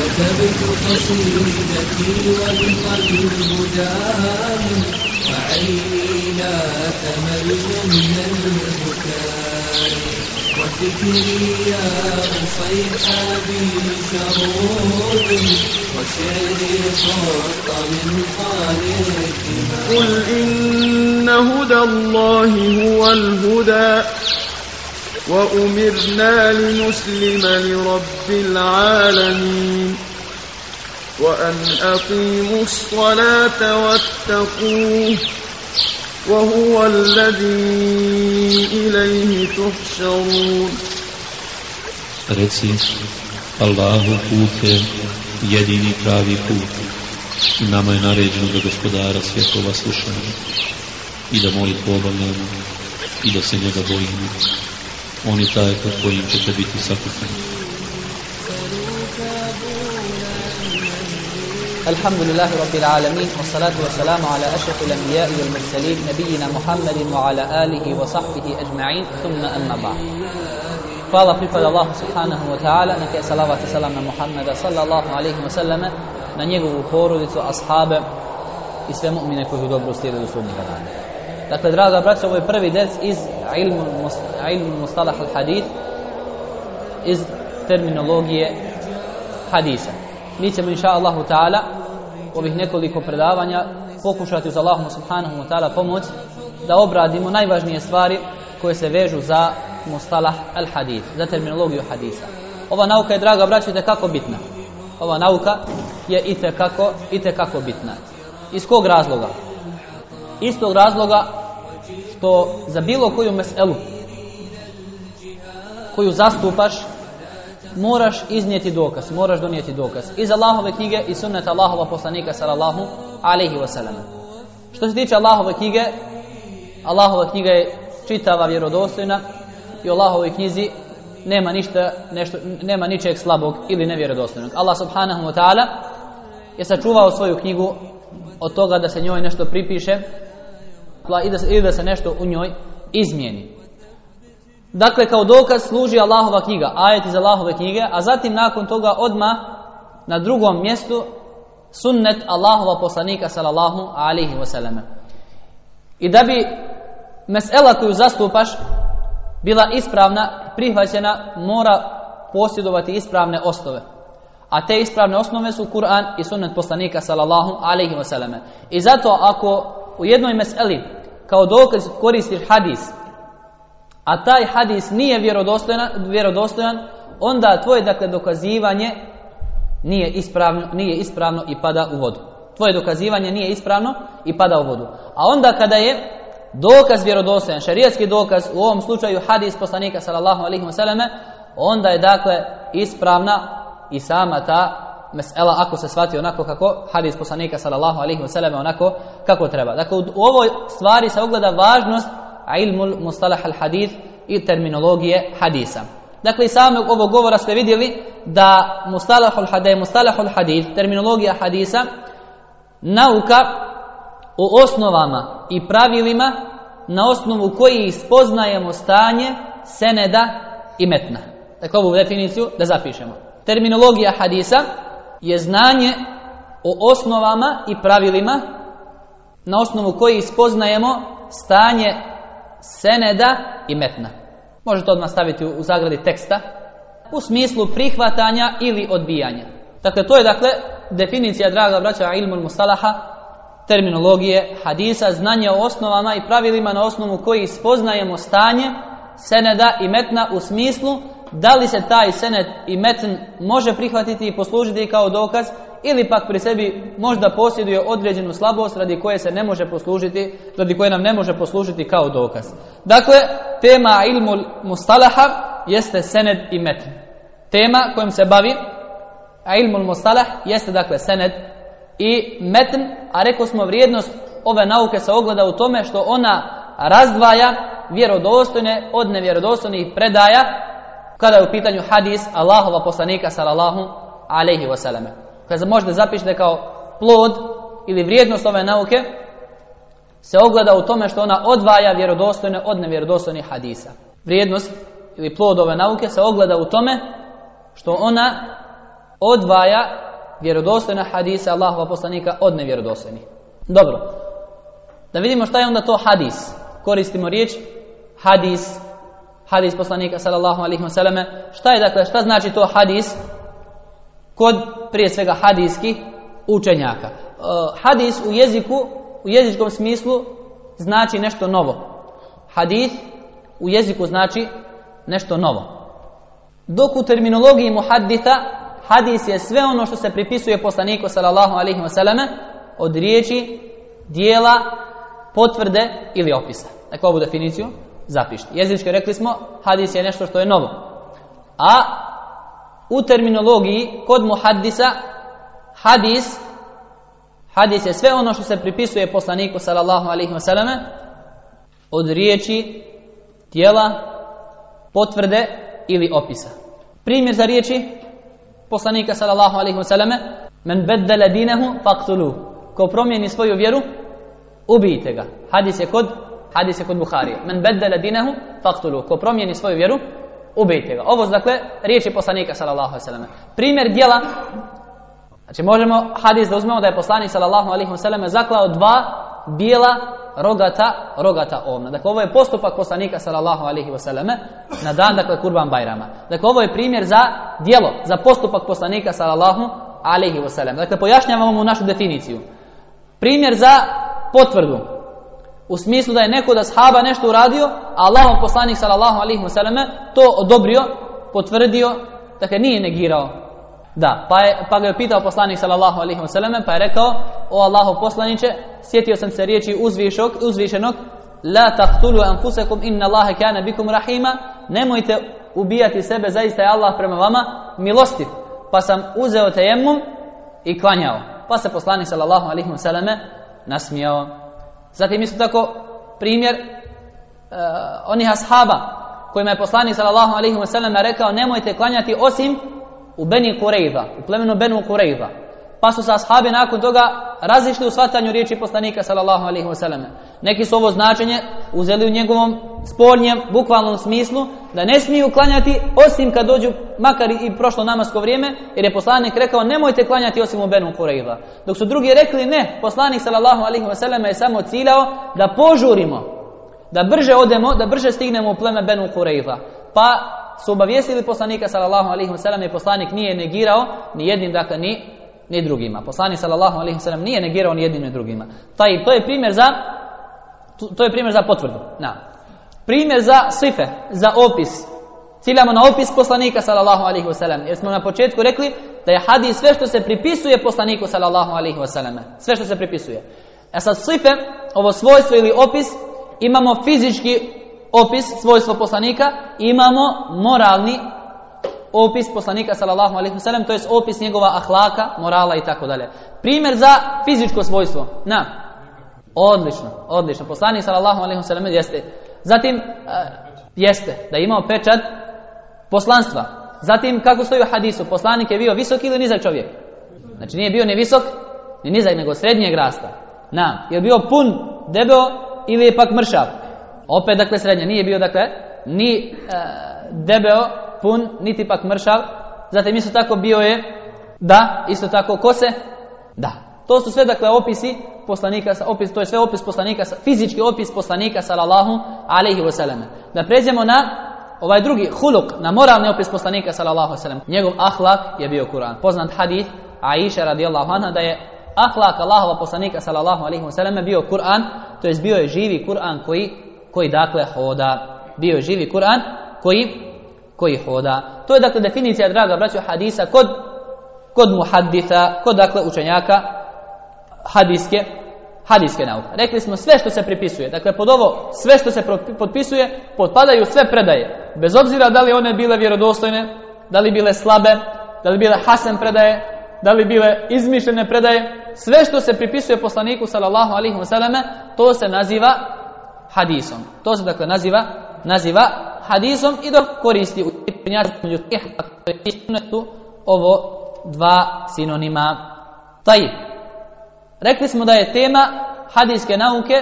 كتبت قصيدتي والقلب دام وعيني لا تمل من البكاء وفكري يا صيحابي شرود وشعري خط من خالق قل إن هدى الله هو الهدى وأمرنا لنسلم لرب العالمين وأن أقيموا الصلاة واتقوه وهو الذي إليه تحشرون. رسي الله كوفي يديني كافي كوفي نما ينارجنا بغسكدار سيطة وسلشان إذا مولي قوبا لنا إذا سنجد بوينا oni taj pod kojim ćete biti sakupani. الحمد لله رب العالمين والصلاة والسلام على أشرف الأنبياء والمرسلين نبينا محمد وعلى آله وصحبه أجمعين ثم أما بعد فعلى قفل الله سبحانه وتعالى نكي صلاة والسلام محمد صلى الله عليه وسلم ننيغو فورو لتو أصحاب إسلام مؤمنة كوهو دوبرو سيدة سوم الغرام Dakle, draga braća, ovo je prvi des iz ilmu, ilmu mustalah al-hadith, iz terminologije hadisa. Mi ćemo, inša Allahu ta'ala, ovih nekoliko predavanja pokušati uz Allahom subhanahu wa ta'ala pomoć da obradimo najvažnije stvari koje se vežu za mustalah al-hadith, za terminologiju hadisa. Ova nauka je, draga braća, kako bitna. Ova nauka je itekako, itekako bitna. Iz kog razloga? Iz tog razloga što za bilo koju meselu koju zastupaš moraš iznijeti dokaz, moraš donijeti dokaz iz Allahove knjige i sunneta Allahova poslanika sallallahu alaihi wasallam. Što se tiče Allahove knjige, Allahova knjiga je čitava vjerodostojna i u Allahovoj knjizi nema ništa, nešto, nema ničeg slabog ili nevjerodostojnog. Allah subhanahu wa ta'ala je sačuvao svoju knjigu od toga da se njoj nešto pripiše ili da se nešto u njoj izmijeni. Dakle, kao dokaz služi Allahova knjiga, ajet iz Allahove knjige, a zatim nakon toga odma na drugom mjestu sunnet Allahova poslanika sallallahu alaihi wasallam. I da bi mesela koju zastupaš bila ispravna, prihvaćena, mora posjedovati ispravne osnove. A te ispravne osnove su Kur'an i sunnet poslanika sallallahu alaihi wasallam. I zato ako u jednoj meseli kao dokaz koristiš hadis, a taj hadis nije vjerodostojan, vjerodostojan onda tvoje dakle dokazivanje nije ispravno, nije ispravno i pada u vodu. Tvoje dokazivanje nije ispravno i pada u vodu. A onda kada je dokaz vjerodostojan, šarijatski dokaz, u ovom slučaju hadis poslanika sallallahu alaihi onda je dakle ispravna i sama ta mesela ako se shvati onako kako hadis poslanika sallallahu alaihi wasallam onako kako treba. Dakle, u ovoj stvari se ogleda važnost ilmul mustalah al hadith i terminologije hadisa. Dakle, i samog ovog govora ste vidjeli da mustalahul hadith, mustalahul hadith, terminologija hadisa, nauka o osnovama i pravilima na osnovu koji spoznajemo stanje seneda i metna. Dakle, ovu definiciju da zapišemo. Terminologija hadisa je znanje o osnovama i pravilima na osnovu koji spoznajemo stanje seneda i metna. Možete odmah staviti u zagradi teksta u smislu prihvatanja ili odbijanja. Dakle, to je dakle definicija, draga braća, ilmul mustalaha, terminologije, hadisa, znanje o osnovama i pravilima na osnovu koji spoznajemo stanje seneda i metna u smislu da li se taj sened i metn može prihvatiti i poslužiti kao dokaz ili pak pri sebi možda posjeduje određenu slabost radi koje se ne može poslužiti, radi koje nam ne može poslužiti kao dokaz. Dakle, tema ilmu mustalaha jeste sened i metn. Tema kojom se bavi ilmu mustalah jeste dakle sened i metn, a rekao smo vrijednost ove nauke se ogleda u tome što ona razdvaja vjerodostojne od nevjerodostojnih predaja kada je u pitanju hadis Allahova poslanika sallallahu alaihi wasallam. Kada možete zapišete kao plod ili vrijednost ove nauke se ogleda u tome što ona odvaja vjerodostojne od nevjerodostojnih hadisa. Vrijednost ili plod ove nauke se ogleda u tome što ona odvaja vjerodostojna hadisa Allahova poslanika od nevjerodostojnih. Dobro. Da vidimo šta je onda to hadis. Koristimo riječ hadis, hadis poslanika sallallahu alaihi wasallam. Šta je dakle, šta znači to hadis? Kod prije svega hadijskih učenjaka. E, hadis u jeziku, u jezičkom smislu znači nešto novo. Hadis u jeziku znači nešto novo. Dok u terminologiji muhaddita hadis je sve ono što se pripisuje poslaniku sallallahu alaihi wasallam od riječi, dijela, potvrde ili opisa. Dakle, ovu definiciju zapišite. Jezički rekli smo, hadis je nešto što je novo. A u terminologiji kod muhaddisa hadis hadis je sve ono što se pripisuje poslaniku sallallahu alaihi wasallam od riječi, tijela, potvrde ili opisa. Primjer za riječi poslanika sallallahu alaihi wasallam men beddele dinehu faktulu ko promijeni svoju vjeru ubijte ga. Hadis je kod hadis je kod Buharije. Men beddele dinehu faktulu ko promijeni svoju vjeru ubijte ga. Ovo dakle riječi poslanika sallallahu alaihi. Primjer djela Znači možemo hadis da uzmemo da je poslanik sallallahu alaihi wasallam zaklao dva bijela rogata, rogata ovna. Dakle, ovo je postupak poslanika sallallahu alaihi wasallam na dan, dakle, kurban bajrama. Dakle, ovo je primjer za dijelo, za postupak poslanika sallallahu alaihi wasallam. Dakle, pojašnjavamo mu našu definiciju. Primjer za potvrdu. U smislu da je neko da shaba nešto uradio, a Allahov poslanik sallallahu alaihi wasallam to odobrio, potvrdio, dakle, nije negirao da, pa, je, pa ga je pitao poslanik sallallahu alaihi wasallam, pa je rekao, o Allahu poslaniće, sjetio sam se riječi uzvišog, uzvišenog, la taqtulu anfusakum inna Allaha kana bikum rahima, nemojte ubijati sebe, zaista je Allah prema vama milostiv. Pa sam uzeo tejemmum i klanjao. Pa se poslanik sallallahu alaihi wasallam nasmijao. Zatim isto tako primjer uh, onih ashaba kojima je poslanik sallallahu alaihi wasallam rekao nemojte klanjati osim u Beni Kurejza, u plemenu Benu Kurejza. Pa su se ashabi nakon toga razišli u shvatanju riječi poslanika sallallahu alaihi wasallam. Neki su ovo značenje uzeli u njegovom spornjem, bukvalnom smislu, da ne smiju klanjati osim kad dođu, makar i prošlo namasko vrijeme, jer je poslanik rekao nemojte klanjati osim u Benu Kurejza. Dok su drugi rekli ne, poslanik sallallahu alaihi wasallam je samo ciljao da požurimo, da brže odemo, da brže stignemo u pleme Benu Kurejza. Pa su obavijestili poslanika sallallahu alejhi ve sellem i poslanik nije negirao ni jednim dakle ni ni drugima. Poslanik sallallahu alejhi ve sellem nije negirao ni jednim ni drugima. Taj to je primjer za to je primjer za potvrdu. Na. Primjer za sife, za opis. Ciljamo na opis poslanika sallallahu alejhi ve sellem. Jer smo na početku rekli da je hadis sve što se pripisuje poslaniku sallallahu alejhi ve sellem. Sve što se pripisuje. A sa sife, ovo svojstvo ili opis, imamo fizički opis svojstvo poslanika, imamo moralni opis poslanika sallallahu alejhi ve sellem, to jest opis njegova ahlaka, morala i tako dalje. Primjer za fizičko svojstvo. Na. Odlično, odlično. Poslanik sallallahu alejhi ve sellem jeste. Zatim uh, jeste da je imao pečat poslanstva. Zatim kako stoji u hadisu, poslanik je bio visok ili nizak čovjek? Znači nije bio ni visok, ni nizak, nego srednjeg rasta. Na, je bio pun, debeo ili je pak mršav? Opet dakle srednje, nije bio dakle ni e, debeo, pun, niti pak mršav. Zatim isto tako bio je da, isto tako kose, da. To su sve dakle opisi poslanika, opis, to je sve opis poslanika, fizički opis poslanika sallallahu alaihi wasallam. Da pređemo na ovaj drugi huluk, na moralni opis poslanika sallallahu alaihi. Njegov ahlak je bio Kur'an. Poznat hadith Aisha radijallahu anha da je ahlak Allahova poslanika sallallahu alaihi wasallam bio Kur'an, to jest bio je živi Kur'an koji koji dakle hoda. Bio je živi Kur'an koji, koji hoda. To je dakle definicija, draga braćo, hadisa kod, kod muhadditha, kod dakle učenjaka hadiske, hadiske nauke. Rekli smo sve što se pripisuje. Dakle, pod ovo sve što se potpisuje, potpadaju sve predaje. Bez obzira da li one bile vjerodostojne, da li bile slabe, da li bile hasen predaje, da li bile izmišljene predaje, sve što se pripisuje poslaniku sallallahu alaihi to se naziva hadisom. To se dakle naziva naziva hadisom i dok koristi u su ovo dva sinonima. Taj. Rekli smo da je tema hadijske nauke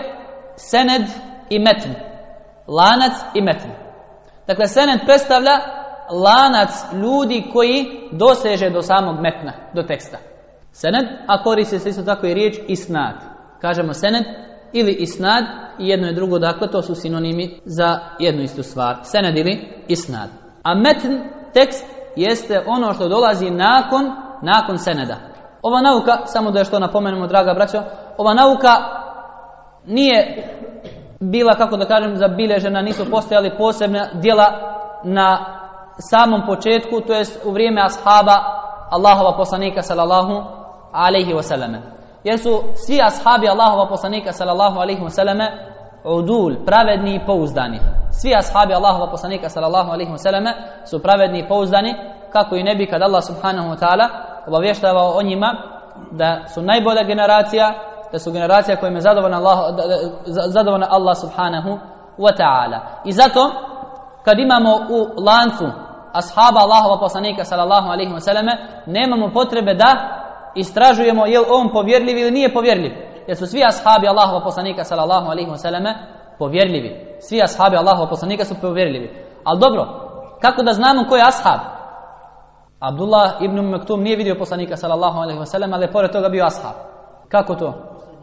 sened i metn. Lanac i metn. Dakle, sened predstavlja lanac ljudi koji doseže do samog metna, do teksta. Sened, a koristi se isto tako i riječ isnad. Kažemo sened ili isnad i jedno i drugo, dakle to su sinonimi za jednu istu stvar. Sened ili isnad. A metn, tekst, jeste ono što dolazi nakon, nakon seneda. Ova nauka, samo da je što napomenemo, draga braćo, ova nauka nije bila, kako da kažem, zabilježena, nisu postojali posebna djela na samom početku, to jest u vrijeme ashaba Allahova poslanika sallallahu alaihi wasallam. Jer su svi ashabi Allahova poslanika sallallahu alaihi wasallam udul, pravedni i pouzdani. Svi ashabi Allahova poslanika sallallahu alaihi wasallam su pravedni i pouzdani, kako i ne bi kad Allah subhanahu wa ta'ala obavještavao o njima da su najbolja generacija, da su generacija kojim je zadovoljna Allah, zadovoljna Allah subhanahu wa ta'ala. I zato kad imamo u lancu ashaba Allahova poslanika sallallahu alaihi sallam, nemamo potrebe da istražujemo je li on povjerljiv ili nije povjerljiv. Jer su svi ashabi Allahova poslanika sallallahu alaihi wa sallam povjerljivi. Svi ashabi Allahova poslanika su povjerljivi. Ali dobro, kako da znamo ko je ashab? Abdullah ibn Maktum nije vidio poslanika sallallahu alaihi wa sallam, ali je pored toga bio ashab. Kako to?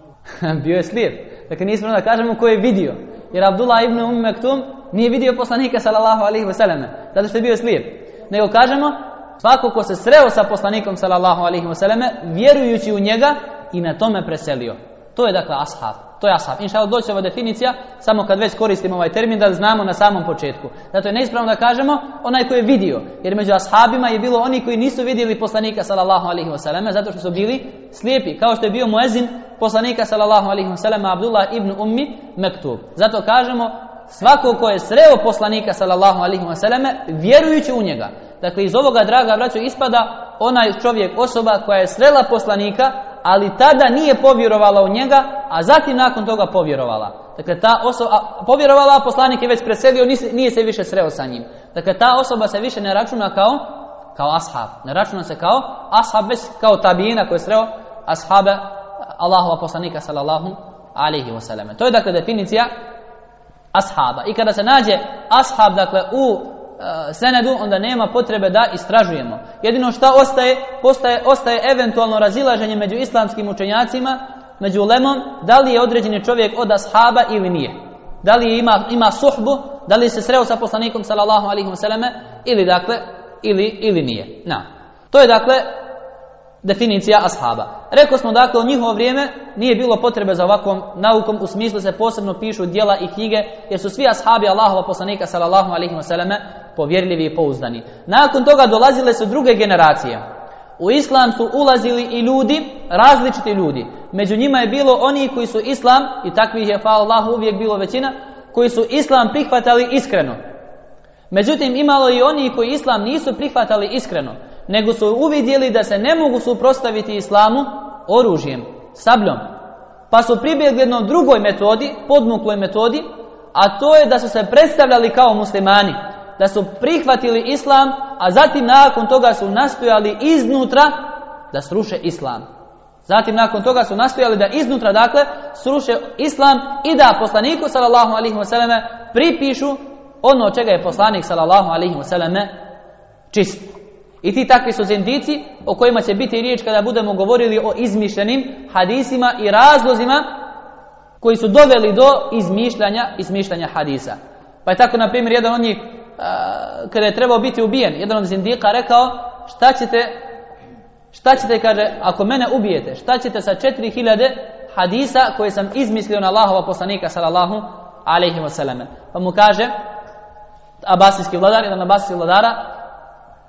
bio je slijep. Dakle, nismo da kažemo ko je vidio. Jer Abdullah ibn Maktum nije vidio poslanika sallallahu alaihi wasallam, zato što je bio slijep. Nego kažemo, svako ko se sreo sa poslanikom sallallahu alaihi wasallam, vjerujući u njega i na tome preselio. To je dakle ashab. To je ashab. Inša Allah doći ova definicija, samo kad već koristimo ovaj termin, da znamo na samom početku. Zato je neispravno da kažemo onaj koji je vidio. Jer među ashabima je bilo oni koji nisu vidjeli poslanika sallallahu alaihi wasallam, zato što su bili slijepi. Kao što je bio muezin poslanika sallallahu alaihi wasallam, Abdullah ibn Ummi Mektub. Zato kažemo svako ko je sreo poslanika sallallahu alaihi wasallam, vjerujući u njega. Dakle, iz ovoga, draga braćo, ispada onaj čovjek, osoba koja je srela poslanika, ali tada nije povjerovala u njega, a zatim nakon toga povjerovala. Dakle, ta osoba, povjerovala, a poslanik je već preselio, nije se više sreo sa njim. Dakle, ta osoba se više ne računa kao, kao ashab. Ne računa se kao ashab, već kao tabijina koji je sreo ashabe Allahova poslanika sallallahu alaihi wasallam. To je dakle definicija ashaba. I kada se nađe ashab, dakle, u senedu, onda nema potrebe da istražujemo. Jedino što ostaje, postaje, ostaje eventualno razilaženje među islamskim učenjacima, među lemom, da li je određeni čovjek od ashaba ili nije. Da li ima, ima suhbu, da li se sreo sa poslanikom sallallahu alaihi ili dakle, ili, ili nije. Na. To je dakle definicija ashaba. Rekli smo dakle u njihovo vrijeme nije bilo potrebe za ovakvom naukom u smislu se posebno pišu djela i knjige jer su svi ashabi Allahova poslanika sallallahu alaihi wasallam povjerljivi i pouzdani. Nakon toga dolazile su druge generacije. U islam su ulazili i ljudi, različiti ljudi. Među njima je bilo oni koji su islam, i takvih je, hvala Allahu, uvijek bilo većina, koji su islam prihvatali iskreno. Međutim, imalo i oni koji islam nisu prihvatali iskreno, nego su uvidjeli da se ne mogu suprostaviti islamu oružjem, sabljom. Pa su pribjegli jednom drugoj metodi, podmukloj metodi, a to je da su se predstavljali kao muslimani da su prihvatili islam, a zatim nakon toga su nastojali iznutra da sruše islam. Zatim nakon toga su nastojali da iznutra, dakle, sruše islam i da poslaniku sallallahu alaihi wasallam pripišu ono čega je poslanik sallallahu alaihi wasallam čist. I ti takvi su zindici o kojima će biti riječ kada budemo govorili o izmišljenim hadisima i razlozima koji su doveli do izmišljanja, izmišljanja hadisa. Pa je tako, na primjer, jedan od njih kada je trebao biti ubijen, jedan od zindika rekao, šta ćete, šta ćete, kaže, ako mene ubijete, šta ćete sa 4000 hadisa koje sam izmislio na Allahova poslanika, sallallahu alaihi wasallam. Pa mu kaže, abasijski vladar, jedan abasijski vladara,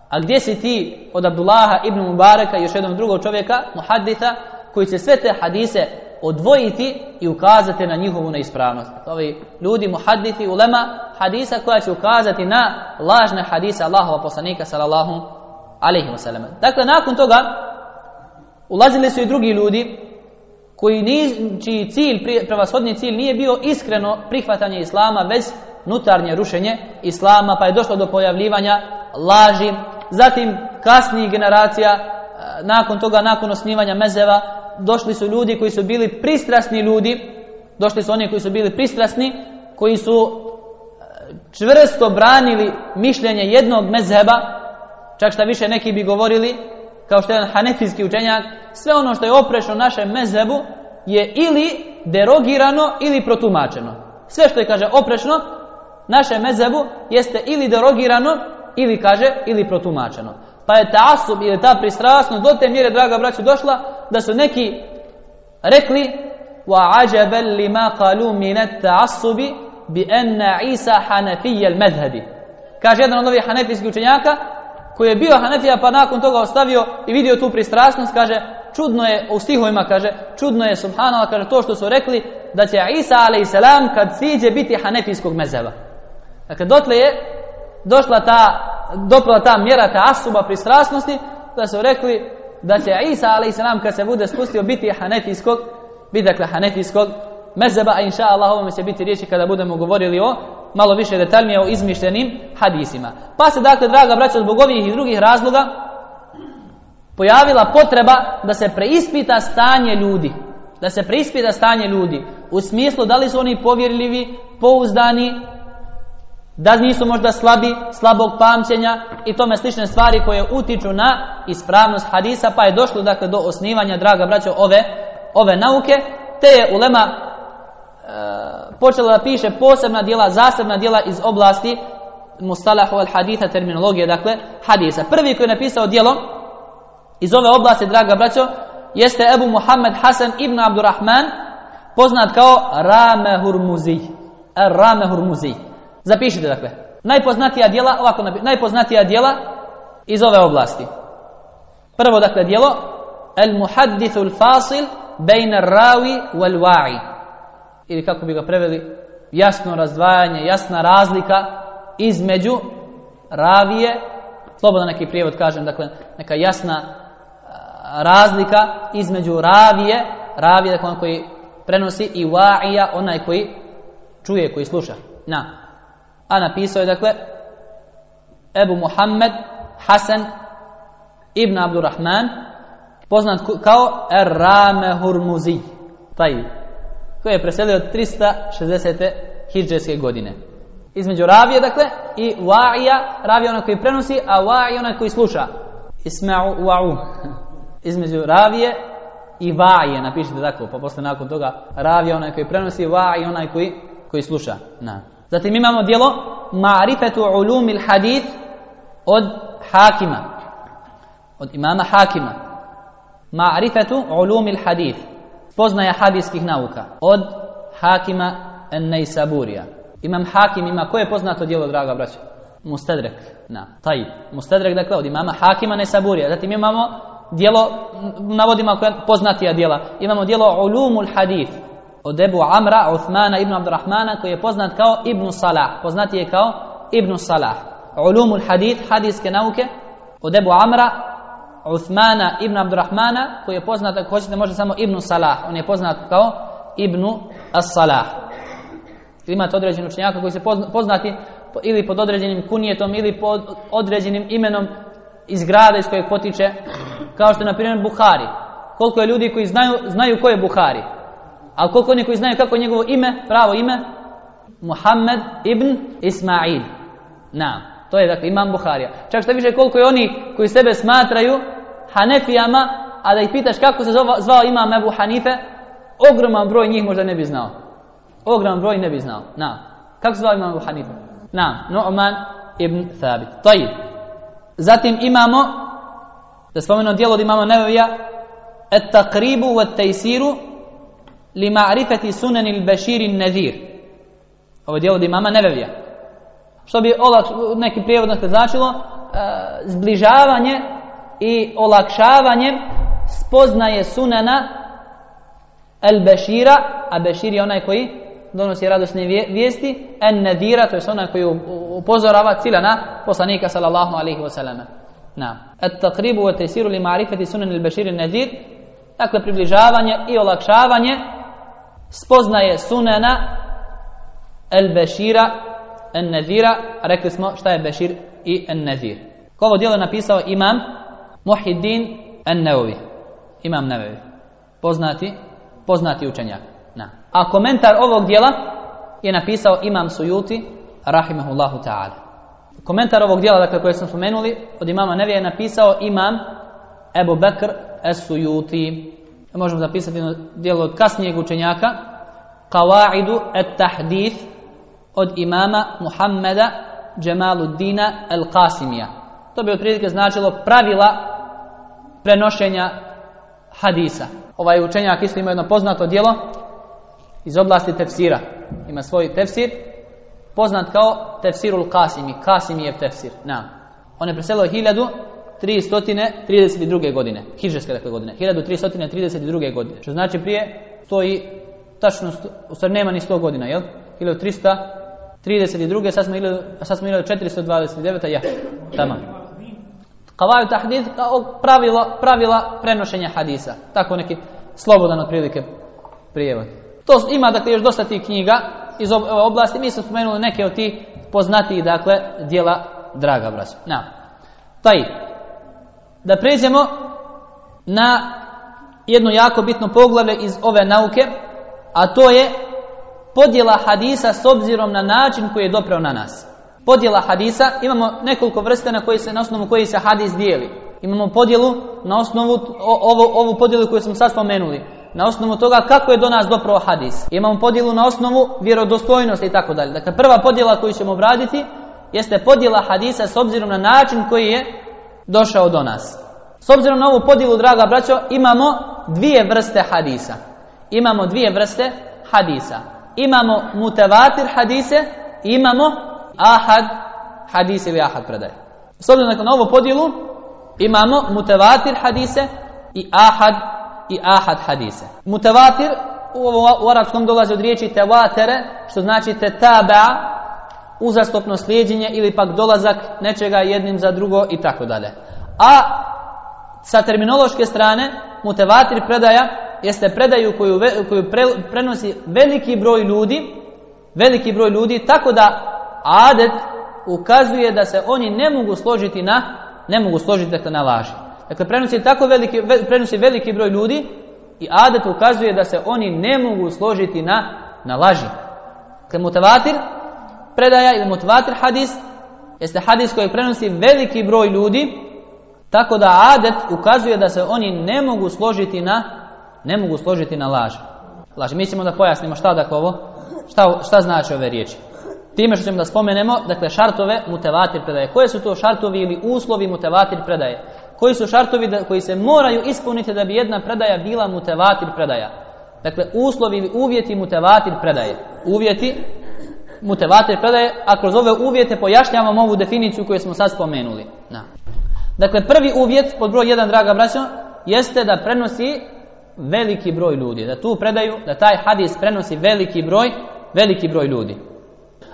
a gdje si ti od Abdullaha ibn Mubareka još jednog drugog čovjeka, muhaditha, koji će sve te hadise odvojiti i ukazati na njihovu neispravnost. Ovi ljudi, muhadithi, ulema, hadisa koja će ukazati na lažne hadise Allahova poslanika sallallahu alaihi wa sallam. Dakle, nakon toga ulazili su i drugi ljudi koji ni, čiji cilj, prevashodni cilj nije bio iskreno prihvatanje Islama, već nutarnje rušenje Islama, pa je došlo do pojavljivanja laži, zatim kasnijih generacija, nakon toga, nakon osnivanja mezeva, došli su ljudi koji su bili pristrasni ljudi, došli su oni koji su bili pristrasni, koji su čvrsto branili mišljenje jednog mezheba, čak šta više neki bi govorili, kao što je jedan hanefijski učenjak, sve ono što je oprešno našem mezhebu je ili derogirano ili protumačeno. Sve što je, kaže, oprešno našem mezhebu jeste ili derogirano ili, kaže, ili protumačeno. Pa je ta asub ili ta pristrasnost do te mjere, draga braću, došla da su neki rekli وَعَجَبًا لِمَا قَالُوا مِنَ التَّعَصُّبِ بِأَنَّ عِيسَى حَنَفِيَ الْمَذْهَبِ Kaže jedan od ovih hanefijskih učenjaka koji je bio hanefija pa nakon toga ostavio i vidio tu pristrasnost, kaže čudno je, u stihovima kaže, čudno je subhanallah, kaže to što su rekli da će Isa a.s. kad siđe biti hanefijskog mezeva. Dakle, dotle je došla ta, dopla ta mjera, ta asuba pristrasnosti, da su rekli da će Isa a.s. kad se bude spustio biti hanefijskog, biti dakle hanefijskog mezeba, a inša Allah ovome će biti riječi kada budemo govorili o malo više detaljnije o izmišljenim hadisima. Pa se dakle, draga braća, zbog ovih i drugih razloga pojavila potreba da se preispita stanje ljudi. Da se preispita stanje ljudi. U smislu da li su oni povjerljivi, pouzdani, da nisu možda slabi, slabog pamćenja i tome slične stvari koje utiču na ispravnost hadisa, pa je došlo dakle do osnivanja, draga braćo, ove, ove nauke, te je ulema e, počela da piše posebna djela, zasebna djela iz oblasti mustalahu al haditha, terminologije, dakle, hadisa. Prvi koji je napisao djelo iz ove oblasti, draga braćo, jeste Ebu Muhammed Hasan ibn Abdurrahman, poznat kao Rame Hurmuzi. Rame Hurmuzi. Zapišite dakle. Najpoznatija djela, ovako najpoznatija djela iz ove oblasti. Prvo dakle djelo El muhaddithu al fasil bejn rawi wal wa'i. Ili kako bi ga preveli jasno razdvajanje, jasna razlika između ravije, slobodno neki prijevod kažem, dakle neka jasna razlika između ravije, ravije dakle koji prenosi i wa'ija, onaj koji čuje, koji sluša. Na. A napisao je dakle Ebu Muhammed Hasan ibn Abdurrahman poznat kao Er-Rame Hurmuzi taj koji je preselio 360. hijđarske godine. Između ravije, dakle, i wa'ija, ravija onaj koji prenosi, a wa'i onaj koji sluša. Isma'u wa'u. Između ravije i wa'ije, napišite tako, pa posle nakon toga ravija onaj koji prenosi, wa'i onaj koji, koji sluša. Na. Zatim imamo dijelo Ma'rifetu ulumil hadith od Hakima. Od imama Hakima. Ma'rifetu ulumil hadith. Poznaja hadijskih nauka. Od Hakima Nejsaburija. Imam Hakim ima, koje je poznato djelo, draga braća? Mustedrek. Na, taj. Mustedrek, dakle, od imama Hakima Nejsaburija. Zatim imamo djelo, navodimo poznatija djela. Imamo djelo ulumul hadith od Ebu Amra, Uthmana ibn Abdurrahmana, koji je poznat kao Ibn Salah. Poznati je kao Ibn Salah. Ulumul hadith, hadijske nauke, od Ebu Amra, Uthmana ibn Abdurrahmana, koji je poznat, ako hoćete, može samo Ibn Salah. On je poznat kao Ibn As-Salah. Imate određeni učenjaka koji se poznati ili pod određenim kunijetom ili pod određenim imenom iz grada iz kojeg potiče, kao što je na primjer Buhari. Koliko je ljudi koji znaju, znaju ko je Buhari. A koliko oni koji znaju kako je njegovo ime, pravo ime? Muhammed ibn Ismail. Na, to je dakle imam Buharija. Čak što više koliko je oni koji sebe smatraju Hanefijama, a da ih pitaš kako se zvao imam Ebu Hanife, ogroman broj njih možda ne bi znao. Ogroman broj ne bi znao. Na, kako se zvao imam Ebu Hanife? Na, Nu'man ibn Thabit. Tajib. Zatim imamo, da spomenu dijelo od imama Nevevija, et takribu wa tejsiru li ma'rifati sunan al-bashir an-nadhir. Ovo djelo od imama Nevevija. Što bi olak, neki prijevod dakle značilo e, zbližavanje i olakšavanje spoznaje sunana al-bashira, a bashir je onaj koji donosi radosne vijesti, an-nadhira, to je onaj koji upozorava cila na poslanika sallallahu alaihi wa sallam. Na. At-taqribu wa taysiru li ma'rifati sunan al-bashir an-nadhir, dakle približavanje i olakšavanje spoznaje sunena el bešira en nezira rekli smo šta je bešir i en nezir ovo djelo je napisao imam Muhiddin en Neovi imam Neovi poznati poznati učenjak na. a komentar ovog djela je napisao imam Sujuti rahimahullahu ta'ala. Komentar ovog dijela dakle, koje smo spomenuli od imama Nevije je napisao imam Ebu Bekr Es-Sujuti. Možemo zapisati jedno dijelo od kasnijeg učenjaka Qawaidu et-Tahdith od imama Muhammeda Džemaluddina El-Qasimija. To bi otprilike značilo pravila prenošenja hadisa. Ovaj učenjak isto ima jedno poznato djelo iz oblasti tefsira. Ima svoj tefsir, poznat kao tefsirul Kasimi, Kasimijev tefsir. Na. On je preselio 1332. godine, hiđarske dakle godine, 1332. godine, što znači prije to i tačno, u stvari nema ni 100 godina, jel? 1332. sad smo, sad smo 1429. ja, tamo. Kavaju tahdith kao pravila, pravila prenošenja hadisa. Tako neki slobodan otprilike prijevod. To ima dakle još dosta tih knjiga iz ove oblasti. Mi smo spomenuli neke od tih poznatijih dakle dijela draga braća. Na. Taj. Da pređemo na jedno jako bitno poglavlje iz ove nauke, a to je podjela hadisa s obzirom na način koji je doprao na nas. Podjela hadisa, imamo nekoliko vrste na, koji se, na osnovu koji se hadis dijeli. Imamo podjelu na osnovu, ovo, ovu podjelu koju smo sad spomenuli, na osnovu toga kako je do nas doprao hadis. Imamo podjelu na osnovu vjerodostojnosti i tako dalje. Dakle, prva podjela koju ćemo obraditi jeste podjela hadisa s obzirom na način koji je došao do nas. S obzirom na ovu podjelu, draga braćo, imamo dvije vrste hadisa. Imamo dvije vrste hadisa. Imamo mutavatir hadise imamo ahad hadise ili ahad predaje. S obzirom na ovu podjelu imamo mutavatir hadise i ahad i ahad hadise. Mutavatir u, u arapskom dolazi od riječi tevatere, što znači te taba, uzastopno slijedjenje ili pak dolazak nečega jednim za drugo i tako dalje. A sa terminološke strane mutavatir predaja jeste predaju koju, koju prenosi veliki broj ljudi, veliki broj ljudi, tako da adet ukazuje da se oni ne mogu složiti na ne mogu složiti dakle, na laži. Dakle, prenosi tako veliki, prenosi veliki broj ljudi i adet ukazuje da se oni ne mogu složiti na, na laži. Dakle, mutavatir predaja ili mutavatir hadis jeste hadis koji prenosi veliki broj ljudi tako da adet ukazuje da se oni ne mogu složiti na ne mogu složiti na laž. Laž. Mi ćemo da pojasnimo šta dakle ovo, šta, šta znači ove riječi. Time što ćemo da spomenemo, dakle, šartove mutevatir predaje. Koje su to šartovi ili uslovi mutevatir predaje? Koji su šartovi da, koji se moraju ispuniti da bi jedna predaja bila mutevatir predaja? Dakle, uslovi ili uvjeti mutevatir predaje. Uvjeti mutevatir predaje, a kroz ove uvjete pojašnjavamo ovu definiciju koju smo sad spomenuli. Na. Dakle, prvi uvjet, pod broj jedan, draga braćo, jeste da prenosi veliki broj ljudi. Da tu predaju, da taj hadis prenosi veliki broj, veliki broj ljudi.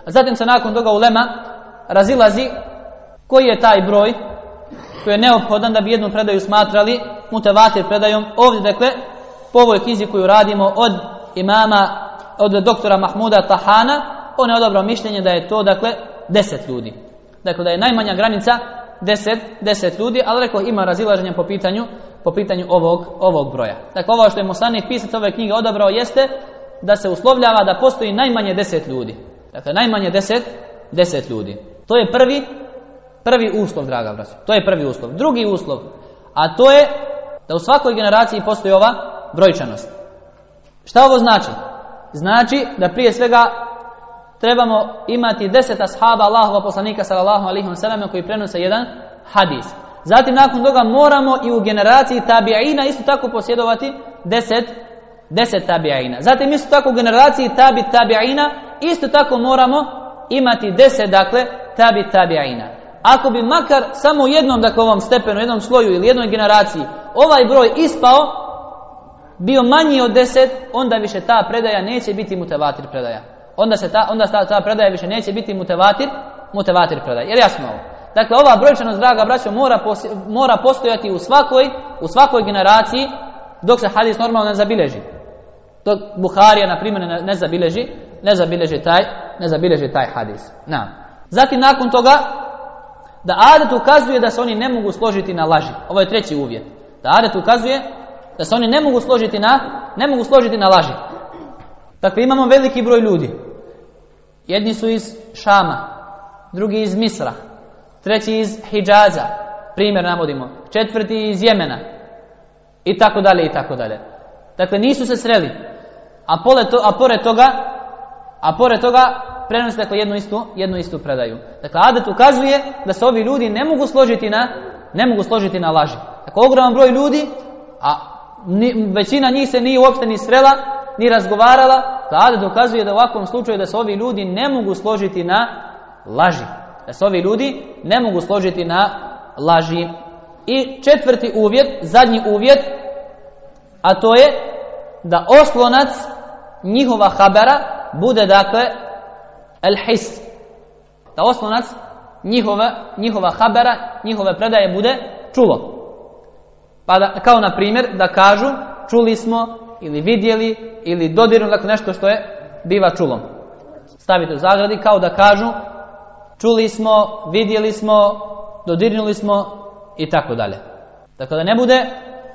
A zatim se nakon toga ulema razilazi koji je taj broj koji je neophodan da bi jednu predaju smatrali mutevatir predajom. Ovdje, dakle, po ovoj knjizi koju radimo od imama, od doktora Mahmuda Tahana, on je odabrao mišljenje da je to, dakle, deset ljudi. Dakle, da je najmanja granica deset, deset ljudi, ali rekao ima razilaženja po pitanju, po pitanju ovog, ovog broja. Dakle, ovo što je Mosanik pisat ove knjige odabrao jeste da se uslovljava da postoji najmanje deset ljudi. Dakle, najmanje deset, deset ljudi. To je prvi, prvi uslov, draga braća. To je prvi uslov. Drugi uslov, a to je da u svakoj generaciji postoji ova brojčanost. Šta ovo znači? Znači da prije svega trebamo imati deset ashaba Allahova poslanika sallallahu alaihi wa koji prenose jedan hadis. Zatim nakon toga moramo i u generaciji tabi'ina isto tako posjedovati deset, deset tabi'ina. Zatim isto tako u generaciji tabi tabi'ina isto tako moramo imati deset, dakle, tabi tabi'ina. Ako bi makar samo u jednom, dakle, ovom stepenu, jednom sloju ili jednoj generaciji ovaj broj ispao, bio manji od deset, onda više ta predaja neće biti mutevatir predaja. Onda se ta, onda ta, ta predaja više neće biti mutevatir, mutevatir predaja. Jer jasno ovo. Dakle, ova brojčanost, draga braćo, mora, mora postojati u svakoj, u svakoj generaciji dok se hadis normalno ne zabilježi. Dok Buharija, na primjer, ne, ne zabilježi, ne zabilježi taj, ne zabilježi taj hadis. Na. Zatim nakon toga da adet ukazuje da se oni ne mogu složiti na laži. Ovo je treći uvjet. Da adet ukazuje da se oni ne mogu složiti na ne mogu složiti na laži. Dakle imamo veliki broj ljudi. Jedni su iz Šama, drugi iz Misra, treći iz Hidžaza, primjer navodimo, četvrti iz Jemena i tako dalje i tako dalje. Dakle, nisu se sreli. A, to, a pored toga, a pored toga prenosi dakle jednu istu, jednu istu predaju. Dakle, adet ukazuje da se ovi ljudi ne mogu složiti na, ne mogu složiti na laži. Dakle, ogroman broj ljudi, a većina njih se nije uopšte ni srela, ni razgovarala, da adet ukazuje da u ovakvom slučaju da se ovi ljudi ne mogu složiti na laži. Da se ovi ljudi ne mogu složiti na laži. I četvrti uvjet, zadnji uvjet, a to je da oslonac njihova habera bude dakle el his. Da oslonac njihova, njihova habera, njihove predaje bude čulo. Pa da, kao na primjer da kažu čuli smo ili vidjeli ili dodirnu dakle nešto što je biva čulom. Stavite u zagradi kao da kažu čuli smo, vidjeli smo, dodirnuli smo i tako dalje. Dakle da ne bude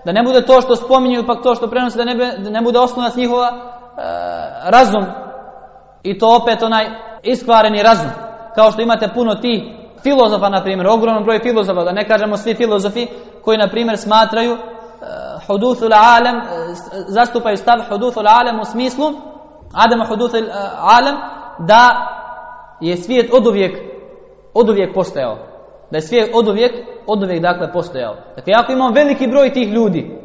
da ne bude to što spominju pa to što prenose da ne, da ne bude osnovac njihova e, razum i to opet onaj iskvareni razum. Kao što imate puno tih filozofa, na primjer, ogroman broj filozofa, da ne kažemo svi filozofi koji, na primjer, smatraju huduthul alem, zastupaju stav huduthul alem u smislu Adama huduthul alem, da je svijet od uvijek, od uvijek postojao. Da je svijet od uvijek, od uvijek dakle postojao. Dakle, jako imamo veliki broj tih ljudi,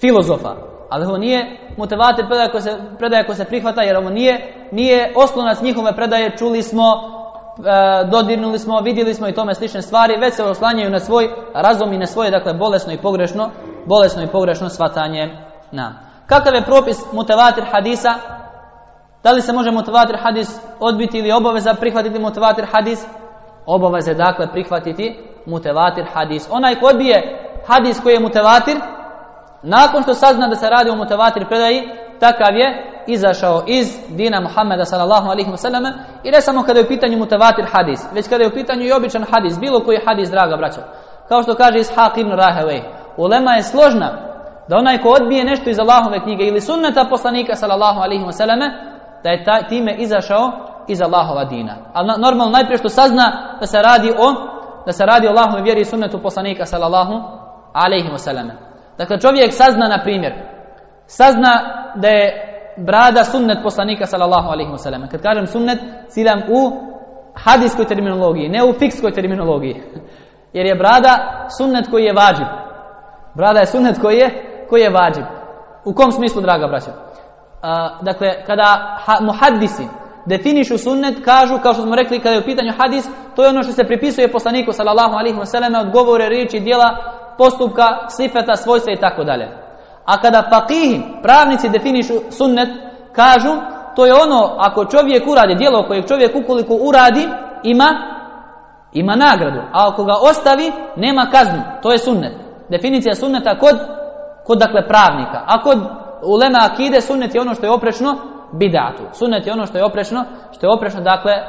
filozofa, ali ovo nije motivator predaje koja se, predaje koja se prihvata, jer ovo nije, nije oslonac njihove predaje, čuli smo, e, dodirnuli smo, vidjeli smo i tome slične stvari, već se oslanjaju na svoj razum i na svoje, dakle, bolesno i pogrešno, bolesno i pogrešno shvatanje na. Kakav je propis motivator hadisa? Da li se može motivator hadis odbiti ili obaveza prihvatiti motivator hadis? Obaveza je dakle prihvatiti mutevatir hadis. Onaj ko odbije hadis koji je mutevatir, nakon što sazna da se radi o mutevatir predaji, takav je izašao iz dina Muhammeda sallallahu alaihi wasallam i ne samo kada je u pitanju mutevatir hadis, već kada je u pitanju i običan hadis, bilo koji hadis, draga braćo. Kao što kaže Ishaq ibn Rahaway, ulema je složna da onaj ko odbije nešto iz Allahove knjige ili sunneta poslanika sallallahu alaihi wasallam, da je taj, time izašao iz Allahova dina. Ali normalno najprije što sazna da se radi o da se radi o Allahove vjeri i sunnetu poslanika sallallahu alaihi wasallam. Dakle, čovjek sazna, na primjer, sazna da je brada sunnet poslanika sallallahu alaihi wasallam. Kad kažem sunnet, ciljam u hadijskoj terminologiji, ne u fikskoj terminologiji. Jer je brada sunnet koji je vađib. Brada je sunnet koji je, koji je vađib. U kom smislu, draga braća? dakle, kada ha, muhaddisi definišu sunnet, kažu, kao što smo rekli kada je u pitanju hadis, to je ono što se pripisuje poslaniku sallallahu alaihi wasallam od govore, riječi, dijela, postupka, sifeta, svojstva i tako dalje. A kada faqihi, pravnici definišu sunnet, kažu, to je ono, ako čovjek uradi, dijelo koje čovjek ukoliko uradi, ima, ima nagradu. A ako ga ostavi, nema kaznu. To je sunnet. Definicija sunneta kod, kod dakle pravnika. A kod ulema akide sunnet je ono što je oprečno bidatu. Sunnet je ono što je oprečno, što je oprečno dakle e,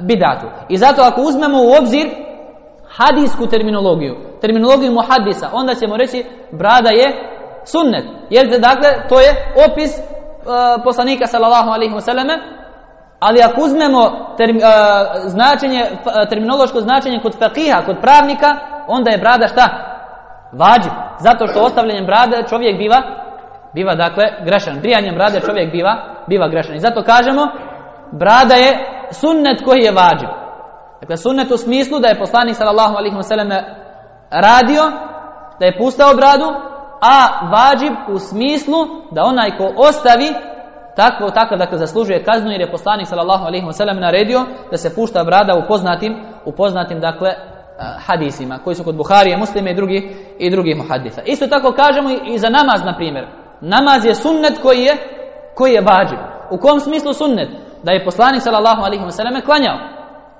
bidatu. I zato ako uzmemo u obzir hadijsku terminologiju, terminologiju muhadisa, onda ćemo reći brada je sunnet. Jer dakle to je opis uh, poslanika sallallahu alaihi ali ako uzmemo term, uh, značenje, terminološko značenje kod fakiha, kod pravnika, onda je brada šta? Vađib. Zato što ostavljanjem brade čovjek biva biva dakle grešan. Brijanjem brade čovjek biva biva grešan. I zato kažemo brada je sunnet koji je vađib. Dakle sunnet u smislu da je poslanik sallallahu ve selleme radio, da je pustao bradu, a vađib u smislu da onaj ko ostavi takvo tako dakle zaslužuje kaznu jer je poslanik sallallahu alejhi ve naredio da se pušta brada u poznatim u poznatim dakle hadisima koji su kod Buharije, Muslime i drugih i drugih muhaddisa. Isto tako kažemo i za namaz na primjer. Namaz je sunnet koji je koji je vađib. U kom smislu sunnet? Da je poslanik sallallahu alejhi ve selleme klanjao.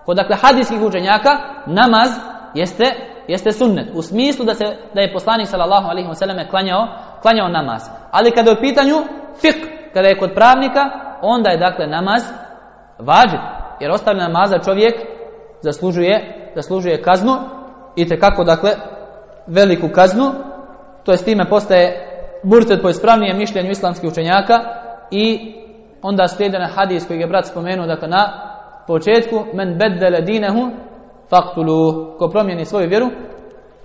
Kod dakle hadijskih učenjaka namaz jeste jeste sunnet u smislu da se da je poslanik sallallahu alejhi ve selleme klanjao klanjao namaz. Ali kada je u pitanju fiqh, kada je kod pravnika, onda je dakle namaz vađib. Jer ostavlja namaza čovjek zaslužuje zaslužuje kaznu i te kako dakle veliku kaznu, to je s time postaje murted po ispravnijem mišljenju islamskih učenjaka i onda slijede na hadis koji je brat spomenuo, dakle na početku men beddele dinehu faktulu ko promijeni svoju vjeru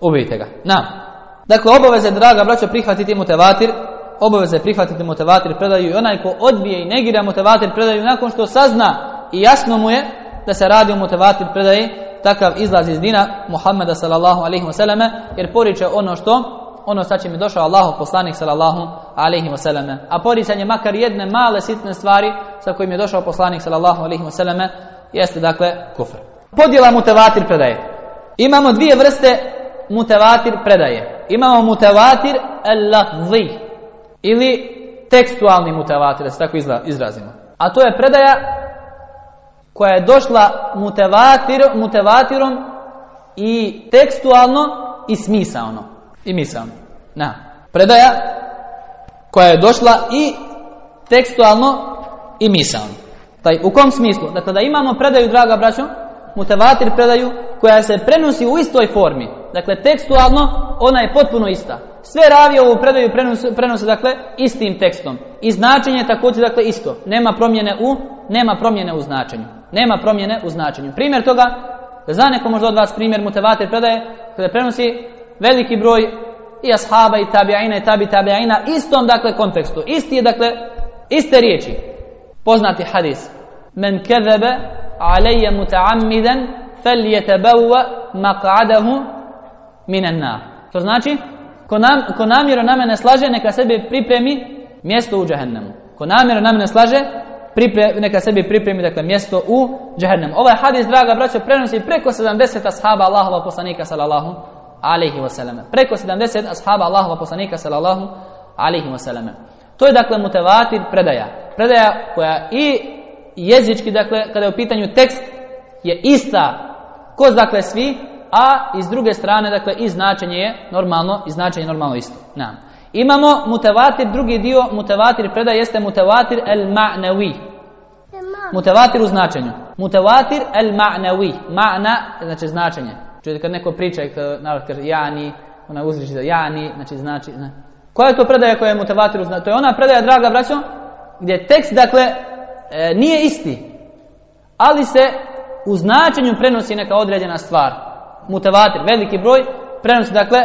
ubijte ga. Na. Dakle, obaveze, draga braćo, prihvatiti mutevatir, obaveze prihvatiti mutevatir predaju i onaj ko odbije i negira mutevatir predaju nakon što sazna i jasno mu je da se radi o mutevatir predaji, takav izlaz iz dina Muhammeda sallallahu alaihi wasallam jer poriče ono što ono sa čim je došao Allahu poslanik sallallahu alaihi wasallam. A poricanje makar jedne male sitne stvari sa kojim je došao poslanik sallallahu alaihi wasallam jeste dakle kufr. Podjela mutevatir predaje. Imamo dvije vrste mutevatir predaje. Imamo mutevatir al-lafzi ili tekstualni mutevatir, da se tako izrazimo. A to je predaja koja je došla mutevatir, mutevatirom i tekstualno i smisaono. I misalno. Na. Predaja koja je došla i tekstualno i misalno. Taj, u kom smislu? Dakle, da imamo predaju, draga braćo, mutevatir predaju koja se prenosi u istoj formi. Dakle, tekstualno ona je potpuno ista. Sve ravije ovu predaju prenose, prenose dakle istim tekstom. I značenje je također dakle isto. Nema promjene u nema promjene u značenju. Nema promjene u značenju. Primjer toga, da zna neko možda od vas primjer mutevatir predaje, kada prenosi veliki broj i ashaba i tabi'ina i tabi tabi'ina istom dakle kontekstu. Isti je dakle iste riječi. Poznati hadis. Men kezebe alejje muta'ammidan faljetabawwa maq'adahu minan nar. To znači Ko, nam, ko namjero na mene slaže, neka sebi pripremi mjesto u džahennemu. Ko namjero na mene slaže, pripre, neka sebi pripremi dakle, mjesto u džahennemu. Ovaj hadis, draga braćo, prenosi preko 70 ashaba Allahova poslanika sallallahu alaihi wasallam. Preko 70 ashaba Allahova poslanika sallallahu alaihi wasallam. To je dakle mutevatir predaja. Predaja koja i jezički, dakle, kada je u pitanju tekst, je ista ko dakle svi, a iz druge strane, dakle, i značenje je normalno, i značenje je normalno isto. Na. Imamo mutevatir, drugi dio mutevatir predaje jeste mutevatir el ma'nawi. Mutevatir u značenju. Mutevatir el ma'nawi. Ma'na, znači značenje. Čujete kad neko priča, narod kaže jani, ona uzriči da jani, znači znači. Ne. Koja je to predaja koja je mutevatir u značenju? To je ona predaja, draga braćo, gdje tekst, dakle, e, nije isti, ali se u značenju prenosi neka određena stvar mutavatir, veliki broj, prenosi dakle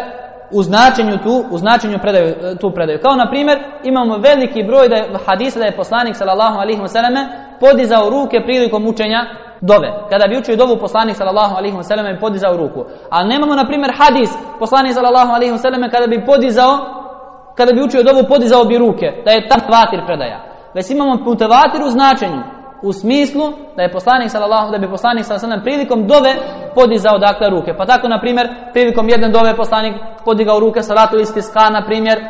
u značenju tu, u značenju predaju, tu predaju. Kao na primjer, imamo veliki broj da je, hadisa da je poslanik sallallahu alaihi wasallam podizao ruke prilikom učenja dove. Kada bi učio dovu poslanik sallallahu alaihi wasallam podizao ruku. Ali nemamo na primjer hadis poslanik sallallahu alaihi wasallam kada bi podizao kada bi učio dovu podizao bi ruke. Da je ta vatir predaja. Već imamo mutavatir u značenju u smislu da je poslanik sallallahu da bi poslanik sallallahu prilikom dove podizao dakle ruke. Pa tako na primjer prilikom jedne dove poslanik podigao ruke salatu istisqa na primjer e,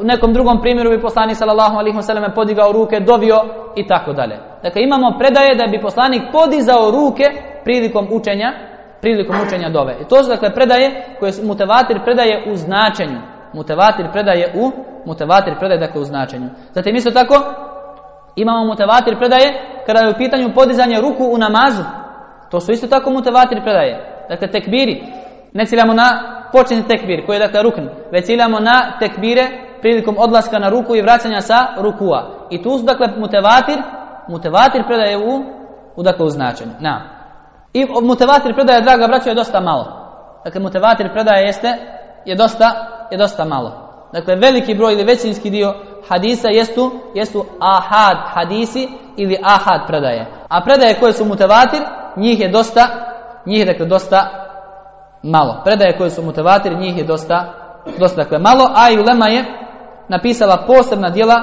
u nekom drugom primjeru bi poslanik sallallahu alejhi ve sellem podigao ruke, dovio i tako dalje. Dakle imamo predaje da bi poslanik podizao ruke prilikom učenja prilikom učenja dove. I to su dakle predaje koje su mutevatir predaje u značenju. Mutevatir predaje u mutevatir predaje dakle u značenju. Zatim isto tako Imamo mutevatir predaje kada je u pitanju podizanje ruku u namazu. To su isto tako mutevatir predaje. Dakle, tekbiri. Ne ciljamo na početni tekbir, koji je dakle rukn, već ciljamo na tekbire prilikom odlaska na ruku i vraćanja sa rukua. I tu su dakle mutevatir, mutevatir predaje u, u dakle u značenju. Na. I mutevatir predaje, draga braćo, je dosta malo. Dakle, mutevatir predaje jeste, je dosta, je dosta malo. Dakle, veliki broj ili većinski dio hadisa jesu, jesu ahad hadisi ili ahad predaje. A predaje koje su mutevatir, njih je dosta, njih je dakle dosta malo. Predaje koje su mutevatir, njih je dosta, dosta dakle malo, a i Ulema je napisala posebna djela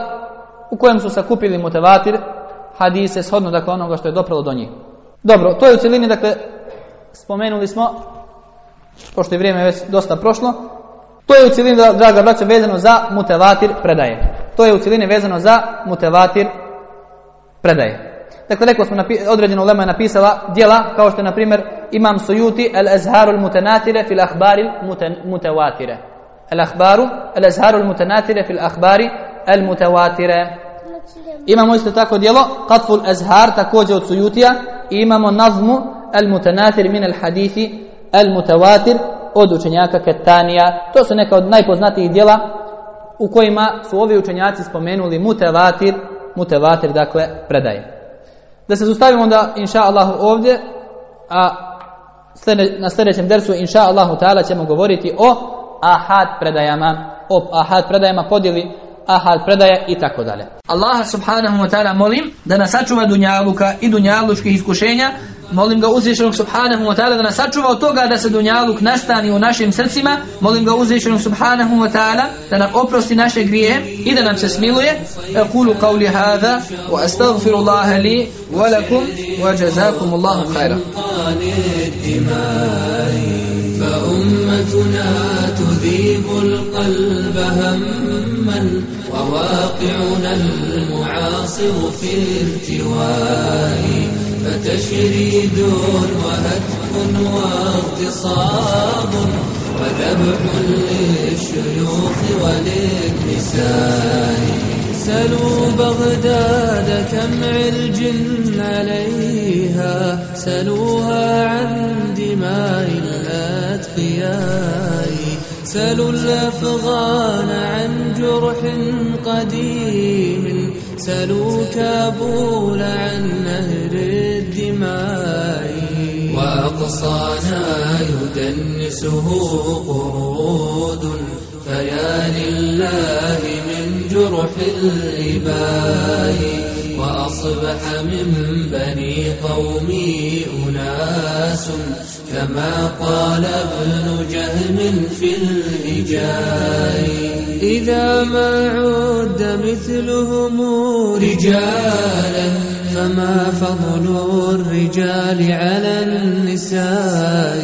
u kojem su sakupili mutevatir hadise shodno dakle onoga što je dopralo do njih. Dobro, to je u cjelini, dakle, spomenuli smo, pošto je vrijeme već dosta prošlo, to je u cjelini, draga braća, vezano za mutevatir predaje. To je u cjelini vezano za mutevatir predaje. Dakle, rekao smo, određeno lema je napisala djela, kao što je, na primjer, Imam Sujuti, El Azharul Mutenatire fil Ahbaril Mutewatire. El Ahbaru, El Azharul Mutenatire fil Ahbari El Mutewatire. Imamo isto tako djelo, Qatful Azhar, također od Sujutija, i imamo Nazmu El Mutenatir min El Hadithi El Mutewatir, od učenjaka Ketanija. To su neka od najpoznatijih djela u kojima su ovi učenjaci spomenuli mutevatir, mutevatir dakle predaje. Da se zustavimo onda, inša Allah, ovdje, a na sljedećem dersu, inša Allahu ta'ala, ćemo govoriti o ahad predajama, o ahad predajama, podjeli ahad predaje i tako dalje. Allah subhanahu wa ta'ala molim da nas sačuva dunjaluka i dunjalučkih iskušenja, molim ga uzvišenog subhanahu wa ta'ala da nas sačuva od toga da se dunjaluk nastani u našim srcima, molim ga uzvišenog subhanahu wa ta'ala da nam oprosti naše grijehe i da nam se smiluje. Aqulu qawli hadha wa astaghfirullaha li wa lakum wa jazakum Allahu khaira. فأمتنا تذيب القلب هما وواقعنا المعاصر في التواء فتشريد وهتك واغتصاب وذبح للشيوخ وللنساء. سلوا بغداد كم علج عليها سلوها عن دماء الأتقياء سلوا الأفغان عن جرح قديم سلوا كابول عن نهر الدماء. وأقصانا يدنسه قرود فيا لله من جرح الإباء. وأصبح من بني قومي أناس كما قال ابن جهم في الهجاء. إذا ما عد مثلهم رجالا فما فضل الرجال على النساء.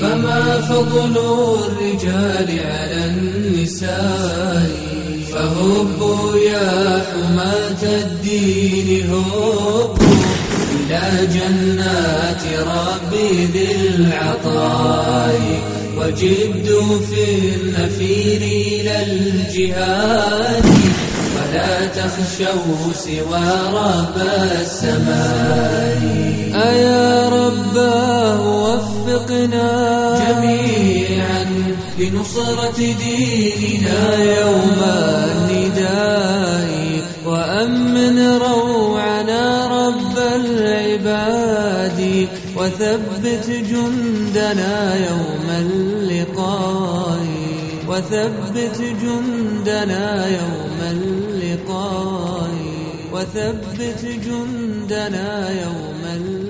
فما فضل الرجال على النساء. فهبوا يا حماة الدين هبوا إلى جنات ربي ذي العطاء. وجدوا في النفير إلى الجهاد. ولا تخشوا سوى رب السماء. أيا رباه وفقنا. جميعا لنصرة ديننا يوم النداء. وأمن روعنا رب العباد. وثبت جندنا يوم اللقاء. وثبت جندنا يوم اللقاء وثبت جندنا يوم اللقاء